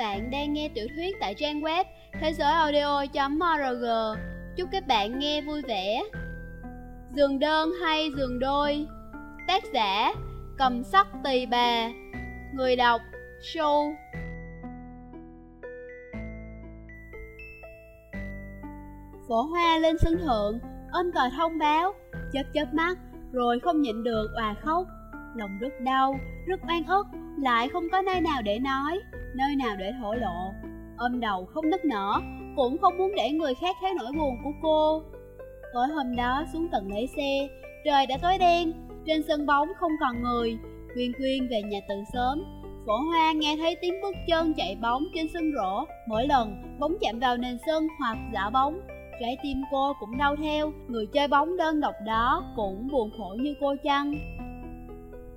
bạn đang nghe tiểu thuyết tại trang web thế giới audio.org. Chúc các bạn nghe vui vẻ. Giường đơn hay giường đôi? Tác giả: Cầm sắc tỳ bà. Người đọc: Show. Phổ hoa lên sân thượng, ôm còi thông báo, chớp chớp mắt, rồi không nhịn được òa khóc. Lòng rất đau, rất oan ức, lại không có nơi nào để nói, nơi nào để thổ lộ. Ôm đầu không nức nở, cũng không muốn để người khác thấy nỗi buồn của cô. Tối hôm đó xuống tầng lấy xe, trời đã tối đen, trên sân bóng không còn người. Quyên Quyên về nhà từ sớm, Phổ Hoa nghe thấy tiếng bước chân chạy bóng trên sân rổ. Mỗi lần bóng chạm vào nền sân hoặc giả bóng, trái tim cô cũng đau theo. Người chơi bóng đơn độc đó cũng buồn khổ như cô chăng?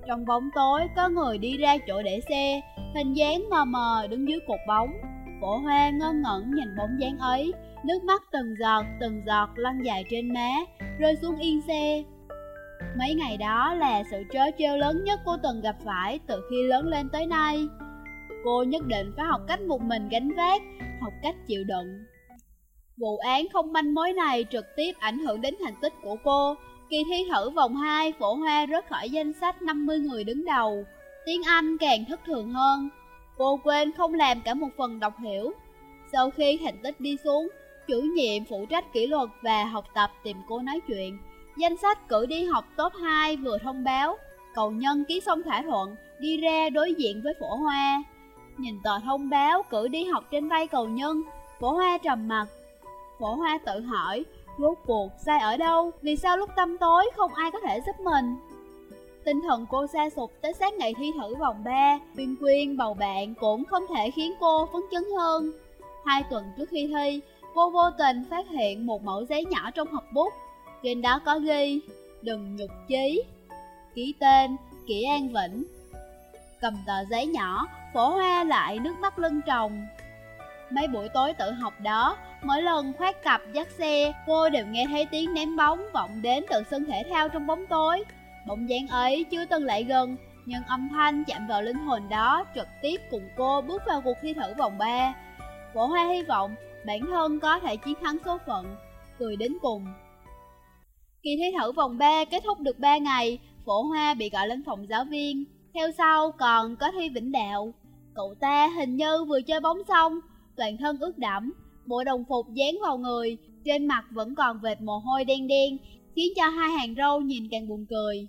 Trong bóng tối có người đi ra chỗ để xe, hình dáng mờ mờ đứng dưới cột bóng. Phổ hoa ngơ ngẩn nhìn bóng dáng ấy, nước mắt từng giọt từng giọt lăn dài trên má, rơi xuống yên xe. Mấy ngày đó là sự trớ trêu lớn nhất cô từng gặp phải từ khi lớn lên tới nay. Cô nhất định phải học cách một mình gánh vác, học cách chịu đựng. Vụ án không manh mối này trực tiếp ảnh hưởng đến thành tích của cô, Kỳ thi thử vòng 2, phổ hoa rớt khỏi danh sách 50 người đứng đầu. Tiếng Anh càng thất thường hơn. Cô quên không làm cả một phần đọc hiểu. Sau khi thành tích đi xuống, chủ nhiệm phụ trách kỷ luật và học tập tìm cô nói chuyện. Danh sách cử đi học top 2 vừa thông báo. Cầu nhân ký xong thỏa thuận, đi ra đối diện với phổ hoa. Nhìn tờ thông báo cử đi học trên tay cầu nhân, phổ hoa trầm mặt. Phổ hoa tự hỏi, Rốt cuộc sai ở đâu? Vì sao lúc tâm tối không ai có thể giúp mình? Tinh thần cô xa sụp tới sáng ngày thi thử vòng 3 Quyên quyên bầu bạn cũng không thể khiến cô phấn chấn hơn. Hai tuần trước khi thi, cô vô tình phát hiện một mẫu giấy nhỏ trong hộp bút. Trên đó có ghi Đừng nhục chí. Ký tên Kỷ An Vĩnh. Cầm tờ giấy nhỏ, phổ hoa lại nước mắt lưng tròng. Mấy buổi tối tự học đó, mỗi lần khoát cặp dắt xe, cô đều nghe thấy tiếng ném bóng vọng đến từ sân thể thao trong bóng tối. Bóng dáng ấy chưa từng lại gần, nhưng âm thanh chạm vào linh hồn đó trực tiếp cùng cô bước vào cuộc thi thử vòng 3. Phổ Hoa hy vọng bản thân có thể chiến thắng số phận, cười đến cùng. Kỳ thi thử vòng 3 kết thúc được 3 ngày, Phổ Hoa bị gọi lên phòng giáo viên. Theo sau còn có thi Vĩnh Đạo. Cậu ta hình như vừa chơi bóng xong, toàn thân ướt đẫm, bộ đồng phục dán vào người, trên mặt vẫn còn vệt mồ hôi đen đen, khiến cho hai hàng râu nhìn càng buồn cười.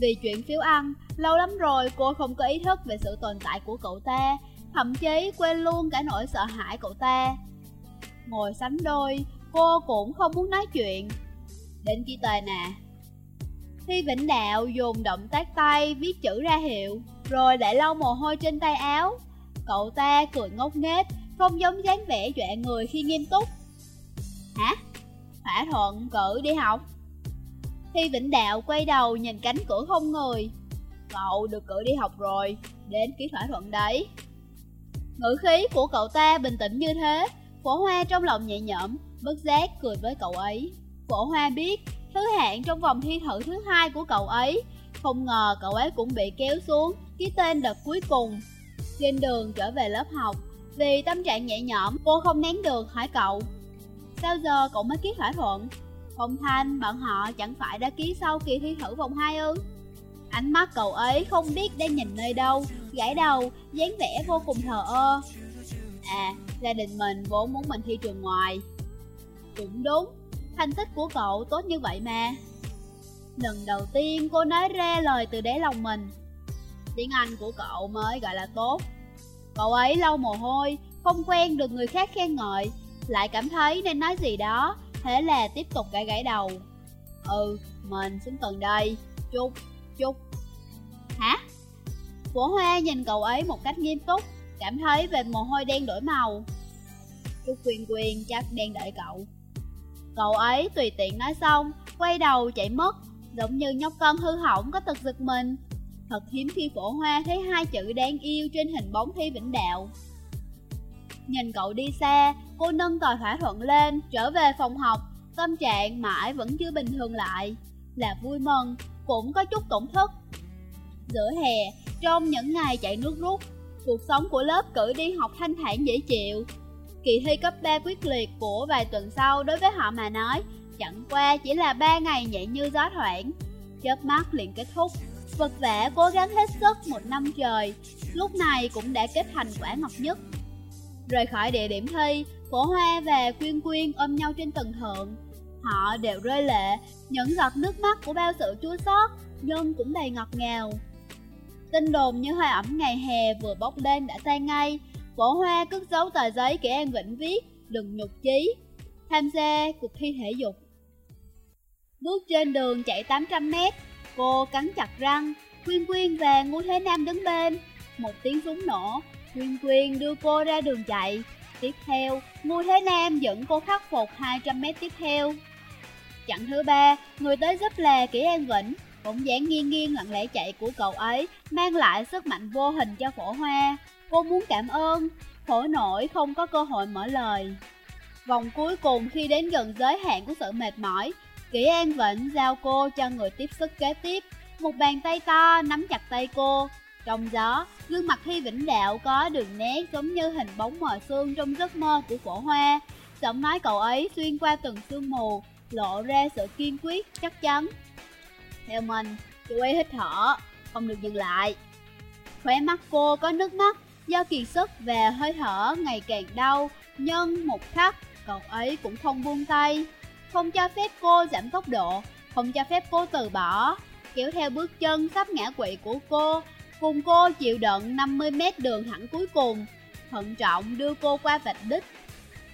Vì chuyện phiếu ăn, lâu lắm rồi cô không có ý thức về sự tồn tại của cậu ta, thậm chí quên luôn cả nỗi sợ hãi cậu ta. Ngồi sánh đôi, cô cũng không muốn nói chuyện. Đến khi tề nè. Thi Vĩnh Đạo dùng động tác tay viết chữ ra hiệu, rồi lại lau mồ hôi trên tay áo. Cậu ta cười ngốc nghếch, không giống dáng vẻ dọa người khi nghiêm túc. Hả? Thỏa thuận cử đi học. Thi Vĩnh Đạo quay đầu nhìn cánh cửa không người. Cậu được cử đi học rồi, đến ký thỏa thuận đấy. Ngữ khí của cậu ta bình tĩnh như thế, phổ hoa trong lòng nhẹ nhõm, bất giác cười với cậu ấy. Phổ hoa biết, thứ hạng trong vòng thi thử thứ hai của cậu ấy, không ngờ cậu ấy cũng bị kéo xuống, ký tên đợt cuối cùng. Trên đường trở về lớp học, vì tâm trạng nhẹ nhõm, cô không nén được hỏi cậu. Sao giờ cậu mới ký thỏa thuận? Phong Thanh, bọn họ chẳng phải đã ký sau kỳ thi thử vòng 2 ư? Ánh mắt cậu ấy không biết đang nhìn nơi đâu, gãi đầu, dáng vẻ vô cùng thờ ơ. À, gia đình mình vốn muốn mình thi trường ngoài. Cũng đúng, thành tích của cậu tốt như vậy mà. Lần đầu tiên cô nói ra lời từ đáy lòng mình. Tiếng Anh của cậu mới gọi là tốt. Cậu ấy lau mồ hôi, không quen được người khác khen ngợi, lại cảm thấy nên nói gì đó, thế là tiếp tục gãi gãi đầu. Ừ, mình xuống tầng đây, chút, chút. Hả? Phổ Hoa nhìn cậu ấy một cách nghiêm túc, cảm thấy về mồ hôi đen đổi màu. Chút quyền quyền chắc đang đợi cậu. Cậu ấy tùy tiện nói xong, quay đầu chạy mất, giống như nhóc con hư hỏng có tật giật mình. Thật hiếm khi phổ hoa thấy hai chữ đáng yêu trên hình bóng thi vĩnh đạo. Nhìn cậu đi xa, cô nâng tòi thỏa thuận lên, trở về phòng học. Tâm trạng mãi vẫn chưa bình thường lại. Là vui mừng, cũng có chút tổn thức Giữa hè, trong những ngày chạy nước rút Cuộc sống của lớp cử đi học thanh thản dễ chịu. Kỳ thi cấp 3 quyết liệt của vài tuần sau đối với họ mà nói Chẳng qua chỉ là 3 ngày nhẹ như gió thoảng. Chớp mắt liền kết thúc. Vật vả cố gắng hết sức một năm trời. Lúc này cũng đã kết thành quả ngọc nhất. Rời khỏi địa điểm thi, Phổ Hoa và Quyên Quyên ôm nhau trên tầng thượng. Họ đều rơi lệ, Những giọt nước mắt của bao sự chua xót, Nhưng cũng đầy ngọt ngào. Tin đồn như hơi ẩm ngày hè vừa bốc lên đã tan ngay. Phổ Hoa cất giấu tờ giấy kẻ An Vĩnh viết, Đừng nhục chí. Tham gia cuộc thi thể dục. Bước trên đường chạy 800 mét Cô cắn chặt răng Quyên Quyên và Ngô Thế Nam đứng bên. Một tiếng súng nổ Quyên Quyên đưa cô ra đường chạy. Tiếp theo, Ngô Thế Nam dẫn cô khắc phục 200 mét tiếp theo. Chặng thứ ba, người tới giúp là Kỷ An Vĩnh. Bỗng dáng nghiêng nghiêng lặng lẽ chạy của cậu ấy Mang lại sức mạnh vô hình cho phổ hoa. Cô muốn cảm ơn Phổ nổi không có cơ hội mở lời. Vòng cuối cùng khi đến gần giới hạn của sự mệt mỏi Kỷ An Vĩnh giao cô cho người tiếp sức kế tiếp. Một bàn tay to nắm chặt tay cô. Trong gió, gương mặt Hy Vĩnh Đạo có đường nét giống như hình bóng mờ xương trong giấc mơ của phổ hoa. Giọng nói cậu ấy xuyên qua từng sương mù Lộ ra sự kiên quyết, chắc chắn. Theo mình, chú ấy hít thở, không được dừng lại. Khóe mắt cô có nước mắt do kiệt sức và hơi thở ngày càng đau. Nhưng một khắc, cậu ấy cũng không buông tay không cho phép cô giảm tốc độ, không cho phép cô từ bỏ, kéo theo bước chân sắp ngã quỵ của cô, cùng cô chịu đựng 50 mét đường thẳng cuối cùng, thận trọng đưa cô qua vạch đích.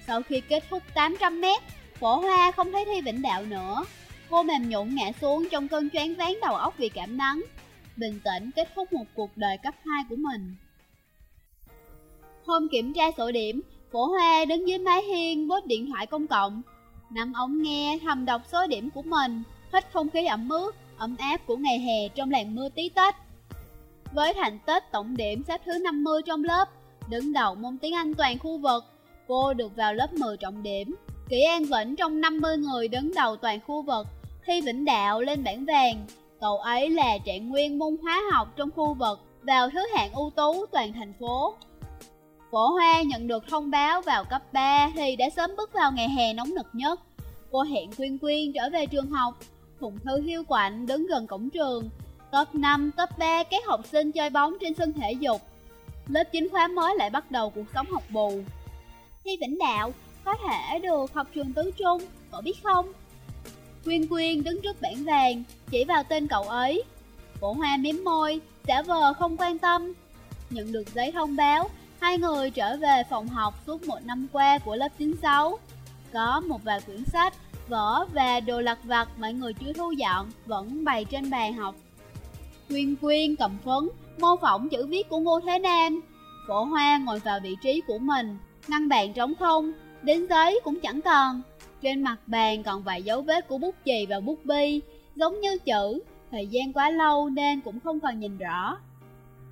Sau khi kết thúc 800 mét, phổ hoa không thấy Thi Vĩnh Đạo nữa. Cô mềm nhũn ngã xuống trong cơn choáng váng đầu óc vì cảm nắng, bình tĩnh kết thúc một cuộc đời cấp 2 của mình. Hôm kiểm tra sổ điểm, phổ hoa đứng dưới mái hiên bốt điện thoại công cộng, Nắm ống nghe thầm đọc số điểm của mình Hít không khí ẩm ướt, ấm áp của ngày hè trong làn mưa tí tết Với thành tích tổng điểm xếp thứ 50 trong lớp Đứng đầu môn tiếng Anh toàn khu vực Cô được vào lớp 10 trọng điểm. Kỷ An Vĩnh trong 50 người đứng đầu toàn khu vực Thi Vĩnh Đạo lên bảng vàng. Cậu ấy là trạng nguyên môn hóa học trong khu vực Vào thứ hạng ưu tú toàn thành phố. Cổ Hoa nhận được thông báo vào cấp 3 thì đã sớm bước vào ngày hè nóng nực nhất. Cô hẹn Quyên Quyên trở về trường học. Phụng Thư hiu quạnh đứng gần cổng trường. Top 5, top 3 các học sinh chơi bóng trên sân thể dục. Lớp 9 khóa mới lại bắt đầu cuộc sống học bù. Thi Vĩnh Đạo có thể được học trường tứ trung, cậu biết không? Quyên Quyên đứng trước bảng vàng, chỉ vào tên cậu ấy. Cổ Hoa miếm môi, giả vờ không quan tâm. Nhận được giấy thông báo, Hai người trở về phòng học suốt một năm qua của lớp 96 Có một vài quyển sách, vở và đồ lặt vặt mọi người chưa thu dọn vẫn bày trên bàn học. Quyên Quyên cầm phấn, mô phỏng chữ viết của Ngô Thế Nam. Phổ Hoa ngồi vào vị trí của mình, ngăn bàn trống không, đến giấy cũng chẳng còn. Trên mặt bàn còn vài dấu vết của bút chì và bút bi, giống như chữ Thời gian quá lâu nên cũng không còn nhìn rõ.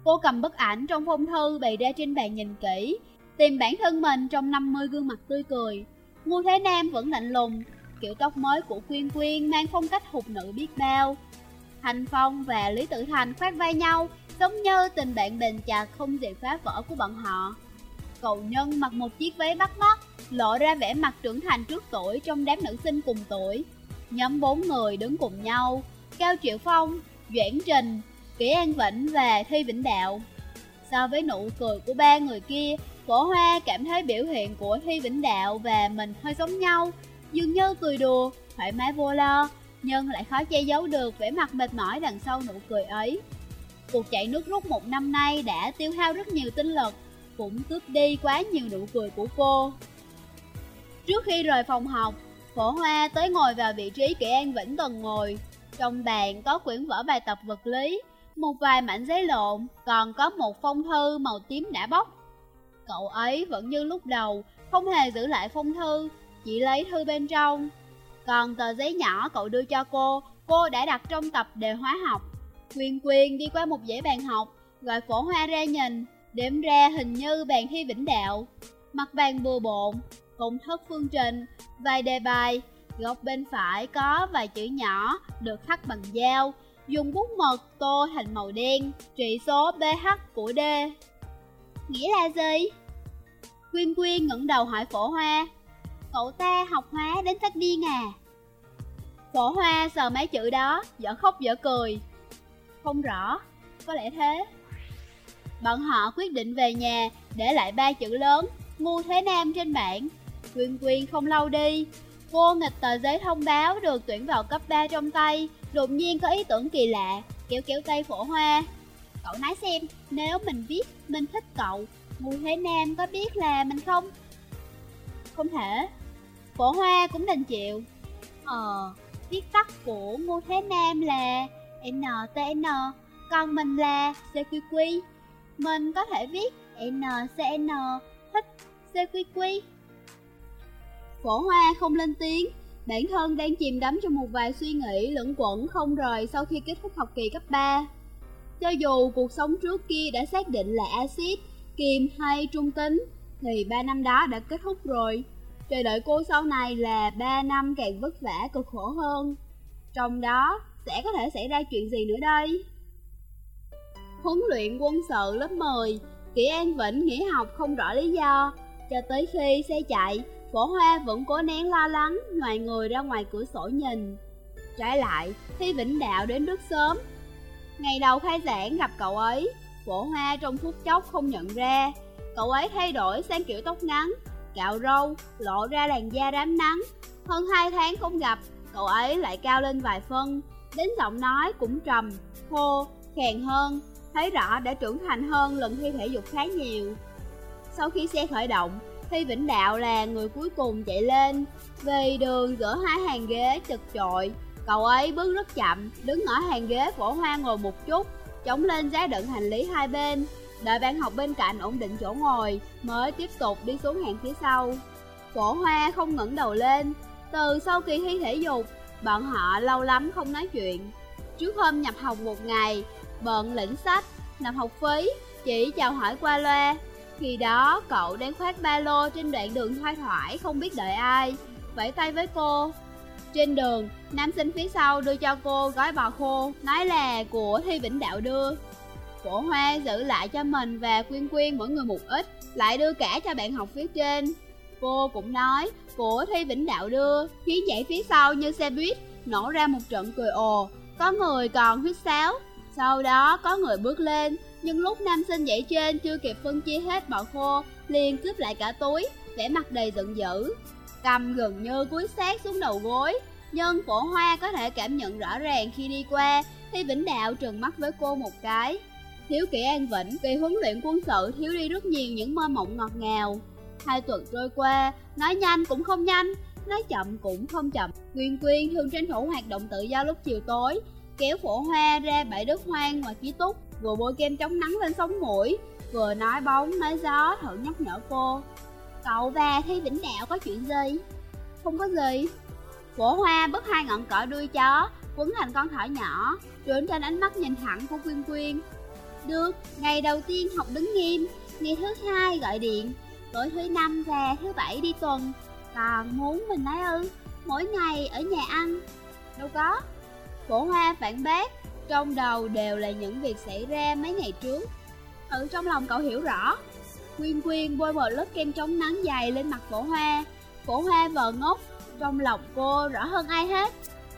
Cô cầm bức ảnh trong phong thư bày ra trên bàn nhìn kỹ, tìm bản thân mình trong 50 gương mặt tươi cười. Ngô Thế Nam vẫn lạnh lùng, kiểu tóc mới của Quyên Quyên mang phong cách hụt nữ biết bao. Thành Phong và Lý Tử Thành khoác vai nhau, giống như tình bạn bền chặt không dễ phá vỡ của bọn họ. Cầu nhân mặc một chiếc váy bắt mắt, lộ ra vẻ mặt trưởng thành trước tuổi trong đám nữ sinh cùng tuổi. Nhóm bốn người đứng cùng nhau, Cao Triệu Phong, Doãn Trình, Kỷ An Vĩnh và Thi Vĩnh Đạo. So với nụ cười của ba người kia, Phổ Hoa cảm thấy biểu hiện của Thi Vĩnh Đạo và mình hơi giống nhau, dường như cười đùa, thoải mái vô lo, nhưng lại khó che giấu được vẻ mặt mệt mỏi đằng sau nụ cười ấy. Cuộc chạy nước rút một năm nay đã tiêu hao rất nhiều tinh lực, cũng cướp đi quá nhiều nụ cười của cô. Trước khi rời phòng học, Phổ Hoa tới ngồi vào vị trí Kỷ An Vĩnh từng ngồi. Trong bàn có quyển vở bài tập vật lý, một vài mảnh giấy lộn, còn có một phong thư màu tím đã bóc. Cậu ấy vẫn như lúc đầu, không hề giữ lại phong thư, chỉ lấy thư bên trong. Còn tờ giấy nhỏ cậu đưa cho cô, cô đã đặt trong tập đề hóa học. Quyên Quyên đi qua một dãy bàn học, gọi phổ hoa ra nhìn, đếm ra hình như bàn thi vĩnh đạo. Mặt bàn bừa bộn, công thức phương trình, vài đề bài, góc bên phải có vài chữ nhỏ được khắc bằng dao, dùng bút mực tô thành màu đen, trị số pH của D. nghĩa là gì? Quyên Quyên ngẩng đầu hỏi phổ hoa. Cậu ta học hóa đến thách điên à? Phổ hoa sờ mấy chữ đó Dở khóc dở cười. Không rõ Có lẽ thế. Bọn họ quyết định về nhà Để lại ba chữ lớn Ngu Thế Nam trên bảng. Quyên Quyên không lâu đi Cô nghịch tờ giấy thông báo được tuyển vào cấp 3 trong tay. Đột nhiên có ý tưởng kỳ lạ Kéo kéo tay phổ hoa. Cậu nói xem Nếu mình biết mình thích cậu Bùi Thế Nam có biết là mình không? Không thể. Phổ Hoa cũng đành chịu. Ờ, viết tắt của Ngô Thế Nam là NTN Còn mình là CQQ Mình có thể viết NCN thích CQQ Phổ Hoa không lên tiếng. Bản thân đang chìm đắm trong một vài suy nghĩ lẫn quẩn không rời sau khi kết thúc học kỳ cấp 3 Cho dù cuộc sống trước kia đã xác định là axit kiềm hay trung tính thì ba năm đó đã kết thúc rồi. Chờ đợi cô sau này là ba năm càng vất vả cực khổ hơn. Trong đó sẽ có thể xảy ra chuyện gì nữa đây? Huấn luyện quân sự lớp 10, Kỷ An Vĩnh nghỉ học không rõ lý do, cho tới khi xe chạy, phổ hoa vẫn cố nén lo lắng, ngoài người ra ngoài cửa sổ nhìn. Trái lại, Thi Vĩnh Đạo đến rất sớm. Ngày đầu khai giảng gặp cậu ấy, Phổ hoa trong phút chốc không nhận ra Cậu ấy thay đổi sang kiểu tóc ngắn Cạo râu, lộ ra làn da rám nắng Hơn 2 tháng không gặp Cậu ấy lại cao lên vài phân Đến giọng nói cũng trầm, khô, khèn hơn Thấy rõ đã trưởng thành hơn lần thi thể dục khá nhiều Sau khi xe khởi động khi Vĩnh Đạo là người cuối cùng chạy lên Vì đường giữa hai hàng ghế chật chội Cậu ấy bước rất chậm, đứng ở hàng ghế phổ hoa ngồi một chút chống lên giá đựng hành lý hai bên, đợi bạn học bên cạnh ổn định chỗ ngồi, mới tiếp tục đi xuống hàng phía sau. Phổ hoa không ngẩng đầu lên, từ sau kỳ thi thể dục, bọn họ lâu lắm không nói chuyện. Trước hôm nhập học một ngày, bận lĩnh sách, nằm học phí, chỉ chào hỏi qua loa. Khi đó cậu đang khoác ba lô trên đoạn đường thoai thoải không biết đợi ai, vẫy tay với cô, trên đường, nam sinh phía sau đưa cho cô gói bò khô, nói là của Thi Vĩnh Đạo đưa. Cổ hoa giữ lại cho mình và Quyên Quyên mỗi người một ít, lại đưa cả cho bạn học phía trên. Cô cũng nói, của Thi Vĩnh Đạo đưa, khiến chạy phía sau như xe buýt, nổ ra một trận cười ồ, có người còn huyết sáo. Sau đó có người bước lên, nhưng lúc nam sinh dãy trên chưa kịp phân chia hết bọ khô, liền cướp lại cả túi, vẻ mặt đầy giận dữ cầm gần như cúi sát xuống đầu gối. Nhưng phổ hoa có thể cảm nhận rõ ràng khi đi qua, thì Vĩnh Đạo trừng mắt với cô một cái. Thiếu kỹ an vĩnh vì huấn luyện quân sự thiếu đi rất nhiều những mơ mộng ngọt ngào. Hai tuần trôi qua, nói nhanh cũng không nhanh, nói chậm cũng không chậm. Quyên Quyên thường tranh thủ hoạt động tự do lúc chiều tối, kéo phổ hoa ra bãi đất hoang ngoài ký túc, vừa bôi kem chống nắng lên sống mũi, vừa nói bóng nói gió thử nhắc nhở cô. Cậu và Thi Vĩnh Đạo có chuyện gì? Không có gì. Cổ hoa bứt hai ngọn cỏ đuôi chó Quấn thành con thỏ nhỏ Trốn trên ánh mắt nhìn thẳng của Quyên Quyên. Được, ngày đầu tiên học đứng nghiêm Ngày thứ hai gọi điện. Tối thứ năm và thứ bảy đi tuần. Còn muốn mình nói ư? Mỗi ngày ở nhà ăn. Đâu có. Cổ hoa phản bác. Trong đầu đều là những việc xảy ra mấy ngày trước. Ở trong lòng cậu hiểu rõ Quyên Quyên bôi một lớp kem chống nắng dày lên mặt cổ hoa. Cổ hoa vờ ngốc, trong lòng cô rõ hơn ai hết.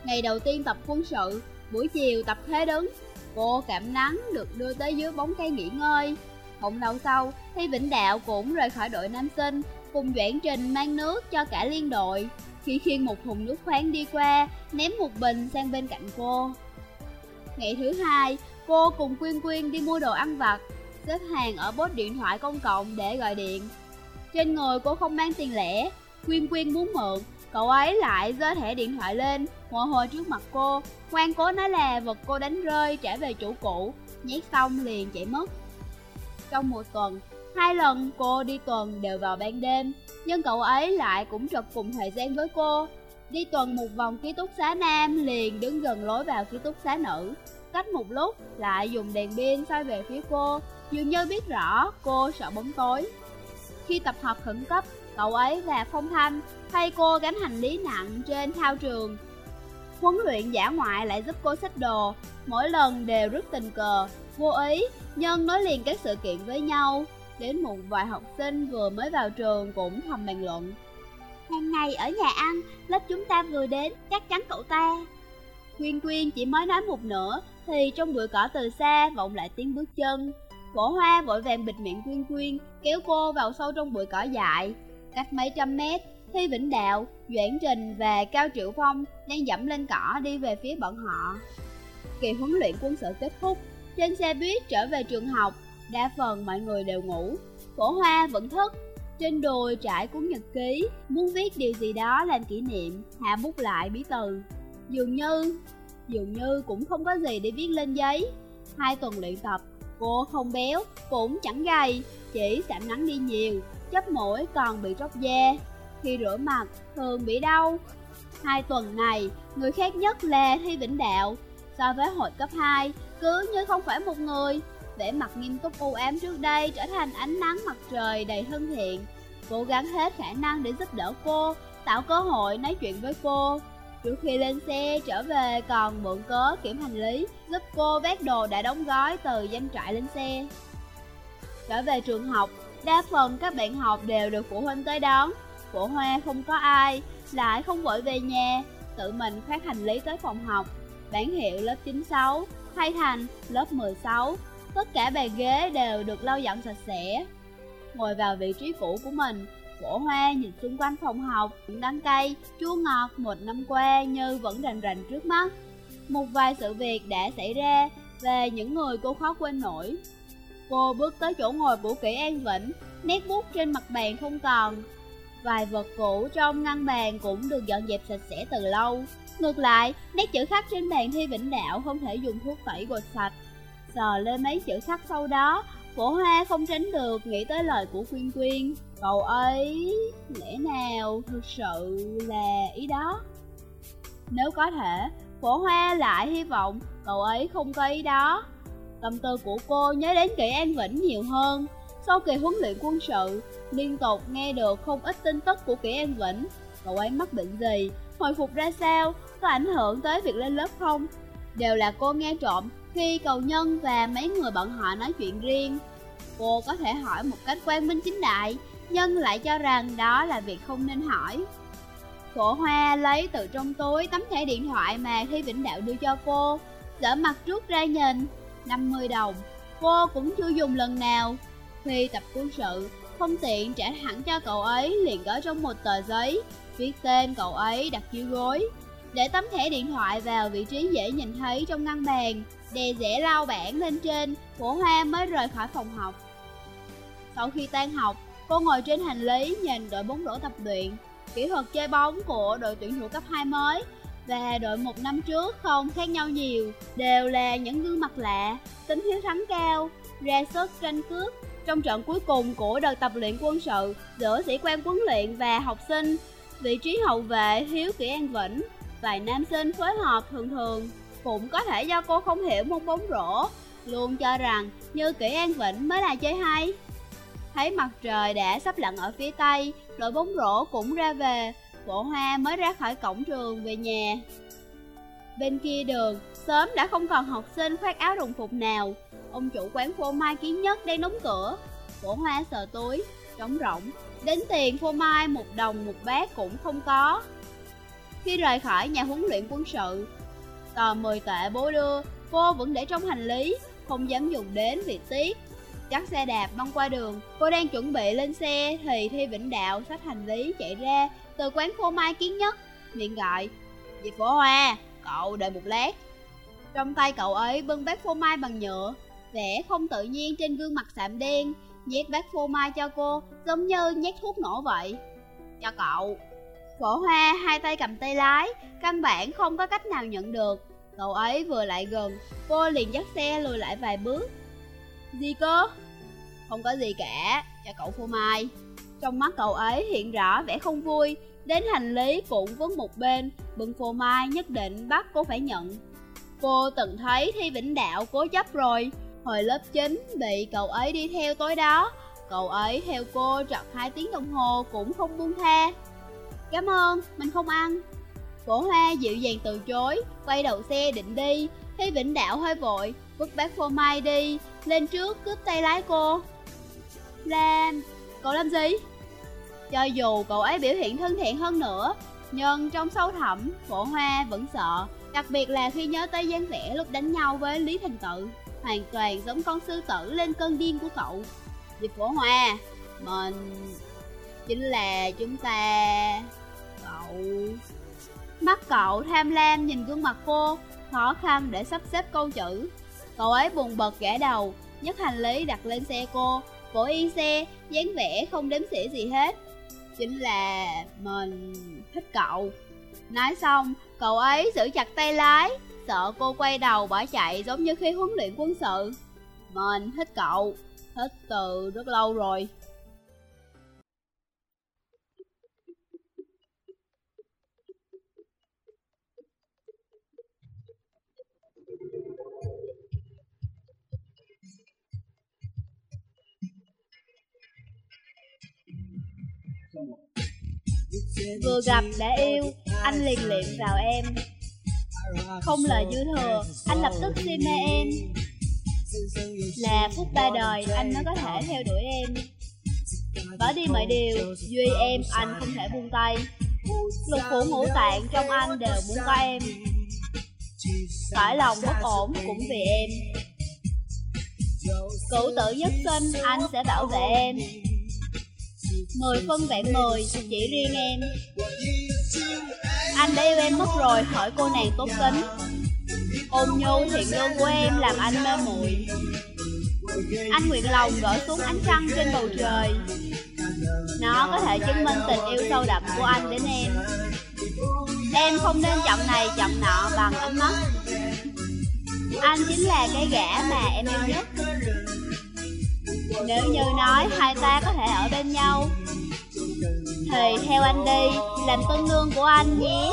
Ngày đầu tiên tập quân sự, buổi chiều tập thế đứng. Cô cảm nắng được đưa tới dưới bóng cây nghỉ ngơi. Không lâu sau, Thi Vĩnh Đạo cũng rời khỏi đội nam sinh Cùng Doãn Trình mang nước cho cả liên đội. Khi khiêng một thùng nước khoáng đi qua, ném một bình sang bên cạnh cô. Ngày thứ hai, cô cùng Quyên Quyên đi mua đồ ăn vặt xếp hàng ở bốt điện thoại công cộng để gọi điện. Trên người cô không mang tiền lẻ, Quyên Quyên muốn mượn, cậu ấy lại giơ thẻ điện thoại lên, ngồi hồi trước mặt cô, ngoan cố nói là vật cô đánh rơi trả về chủ cũ, nhét xong liền chạy mất. Trong một tuần, hai lần cô đi tuần đều vào ban đêm, nhưng cậu ấy lại cũng trật cùng thời gian với cô. Đi tuần một vòng ký túc xá nam liền đứng gần lối vào ký túc xá nữ. Cách một lúc lại dùng đèn pin soi về phía cô, dường như biết rõ cô sợ bóng tối. Khi tập hợp khẩn cấp, cậu ấy và Phong Thanh thay cô gánh hành lý nặng trên thao trường. Huấn luyện giả ngoại lại giúp cô xách đồ, mỗi lần đều rất tình cờ, vô ý, nhưng nối liền các sự kiện với nhau. đến một vài học sinh vừa mới vào trường cũng thầm bàn luận. Hàng ngày ở nhà ăn, lớp chúng ta vừa đến, chắc chắn cậu ta. Quyên Quyên chỉ mới nói một nửa, thì trong bụi cỏ từ xa vọng lại tiếng bước chân. cổ hoa vội vàng bịt miệng Quyên Quyên, kéo cô vào sâu trong bụi cỏ dại. Cách mấy trăm mét, Thi Vĩnh Đạo, Doãn Trình và Cao Triệu Phong đang dẫm lên cỏ đi về phía bọn họ. Kỳ huấn luyện quân sự kết thúc, trên xe buýt trở về trường học, đa phần mọi người đều ngủ. cổ Hoa vẫn thức, trên đồi trải cuốn nhật ký, muốn viết điều gì đó làm kỷ niệm, hạ bút lại bí từ. Dường như, dường như cũng không có gì để viết lên giấy. Hai tuần luyện tập, cô không béo, cũng chẳng gầy, chỉ sạm nắng đi nhiều, chấp mũi còn bị tróc da. Khi rửa mặt, thường bị đau. Hai tuần này, người khác nhất là Thi Vĩnh Đạo. So với hồi cấp 2, cứ như không phải một người, vẻ mặt nghiêm túc u ám trước đây trở thành ánh nắng mặt trời đầy thân thiện. Cố gắng hết khả năng để giúp đỡ cô, tạo cơ hội nói chuyện với cô. Trước khi lên xe trở về còn mượn cớ kiểm hành lý, giúp cô vác đồ đã đóng gói từ doanh trại lên xe. Trở về trường học, đa phần các bạn học đều được phụ huynh tới đón. phụ hoa không có ai, lại không vội về nhà, tự mình khoác hành lý tới phòng học. Bản hiệu lớp 96, thay thành lớp 16, tất cả bàn ghế đều được lau dọn sạch sẽ. Ngồi vào vị trí cũ của mình, Phổ hoa nhìn xung quanh phòng học, những đắng cây chua ngọt một năm qua như vẫn rành rành trước mắt. Một vài sự việc đã xảy ra về những người cô khó quên nổi. Cô bước tới chỗ ngồi của kỹ An Vĩnh, nét bút trên mặt bàn không còn. Vài vật cũ trong ngăn bàn cũng được dọn dẹp sạch sẽ từ lâu. Ngược lại, nét chữ khắc trên bàn thi vĩnh đạo không thể dùng thuốc tẩy gột sạch. Sờ lên mấy chữ sắc sau đó, phổ hoa không tránh được nghĩ tới lời của Quyên Quyên. Cậu ấy, lẽ nào thực sự là ý đó? Nếu có thể, phổ hoa lại hy vọng cậu ấy không có ý đó. Tâm tư của cô nhớ đến kỹ An Vĩnh nhiều hơn. Sau kỳ huấn luyện quân sự, liên tục nghe được không ít tin tức của kỹ An Vĩnh. Cậu ấy mắc bệnh gì, hồi phục ra sao, có ảnh hưởng tới việc lên lớp không? Đều là cô nghe trộm khi cầu nhân và mấy người bọn họ nói chuyện riêng. Cô có thể hỏi một cách quan minh chính đại, Nhân lại cho rằng đó là việc không nên hỏi. Cổ Hoa lấy từ trong túi tấm thẻ điện thoại mà Thi Vĩnh Đạo đưa cho cô, dở mặt trước ra nhìn, 50 đồng. Cô cũng chưa dùng lần nào. Khi tập quân sự, không tiện trả hẳn cho cậu ấy liền gói trong một tờ giấy, viết tên cậu ấy đặt dưới gối. Để tấm thẻ điện thoại vào vị trí dễ nhìn thấy trong ngăn bàn, đè rẽ lau bảng lên trên, Phổ Hoa mới rời khỏi phòng học. Sau khi tan học, cô ngồi trên hành lý nhìn đội bóng rổ tập luyện, kỹ thuật chơi bóng của đội tuyển thủ cấp 2 mới và đội một năm trước không khác nhau nhiều, đều là những gương mặt lạ, tính hiếu thắng cao, ra sức tranh cướp. Trong trận cuối cùng của đợt tập luyện quân sự giữa sĩ quan huấn luyện và học sinh, vị trí hậu vệ Hiếu Kỷ An Vĩnh, vài nam sinh phối hợp thường thường, cũng có thể do cô không hiểu môn bóng rổ, luôn cho rằng như Kỷ An Vĩnh mới là chơi hay. Thấy mặt trời đã sắp lặn ở phía tây, đội bóng rổ cũng ra về, Bộ hoa mới ra khỏi cổng trường về nhà. Bên kia đường, sớm đã không còn học sinh khoác áo đồng phục nào. Ông chủ quán phô mai kiến nhất đang đóng cửa. Bộ hoa sờ túi, trống rỗng. Đến tiền phô mai một đồng một bát cũng không có. Khi rời khỏi nhà huấn luyện quân sự Tờ 10 tệ bố đưa, cô vẫn để trong hành lý Không dám dùng đến vì tiếc Chắc xe đạp băng qua đường Cô đang chuẩn bị lên xe Thì Thi Vĩnh Đạo xách hành lý chạy ra Từ quán phô mai kiến nhất. Miệng gọi Dì phổ hoa Cậu đợi một lát. Trong tay cậu ấy bưng bát phô mai bằng nhựa Vẻ không tự nhiên trên gương mặt sạm đen. Nhét bát phô mai cho cô Giống như nhét thuốc nổ vậy. Cho cậu. Phổ hoa hai tay cầm tay lái Căn bản không có cách nào nhận được. Cậu ấy vừa lại gần Cô liền dắt xe lùi lại vài bước. Gì cơ? Không có gì cả, cho cậu phô mai. Trong mắt cậu ấy hiện rõ vẻ không vui Đến hành lý cũng vấn một bên Bưng phô mai nhất định bắt cô phải nhận. Cô từng thấy Thi Vĩnh Đạo cố chấp rồi Hồi lớp 9 bị cậu ấy đi theo tối đó. Cậu ấy theo cô trọt 2 tiếng đồng hồ cũng không buông tha. Cảm ơn, mình không ăn. Cổ hoa dịu dàng từ chối Quay đầu xe định đi. Thấy Vĩnh Đạo hơi vội Vứt bát phô mai đi. Lên trước cướp tay lái cô. Làm... cậu làm gì? Cho dù cậu ấy biểu hiện thân thiện hơn nữa, nhưng trong sâu thẳm, Cổ hoa vẫn sợ, đặc biệt là khi nhớ tới dáng vẻ lúc đánh nhau với Lý Thành Tự, hoàn toàn giống con sư tử lên cơn điên của cậu. Diệp Cổ hoa, mình... chính là chúng ta cậu... Mắt cậu tham lam nhìn gương mặt cô, khó khăn để sắp xếp câu chữ. Cậu ấy buồn bật gã đầu, nhấc hành lý đặt lên xe cô, vỗ yên xe, dáng vẻ không đếm xỉa gì hết. Chính là mình thích cậu. Nói xong, cậu ấy giữ chặt tay lái, sợ cô quay đầu bỏ chạy giống như khi huấn luyện quân sự. Mình thích cậu, thích từ rất lâu rồi. Vừa gặp đã yêu, anh liền liệm vào em. Không lời dư thừa, anh lập tức si mê em. Là phút ba đời, anh mới có thể theo đuổi em. Bỏ đi mọi điều, duy em anh không thể buông tay. Lục phủ ngũ tạng trong anh đều muốn có em. Phải lòng bất ổn cũng vì em. Cửu tử nhất sinh, anh sẽ bảo vệ em. Mười phân vẹn mười, chỉ riêng em. Anh đã yêu em mất rồi, hỏi cô nàng tốt tính. Ôn nhu thiện lương của em làm anh mê muội. Anh nguyện lòng gỡ xuống ánh trăng trên bầu trời. Nó có thể chứng minh tình yêu sâu đậm của anh đến em. Em không nên chậm này chậm nọ bằng ánh mắt. Anh chính là cái gã mà em yêu nhất. Nếu như nói hai ta có thể ở bên nhau. Thì theo anh đi, làm tân nương của anh nhé.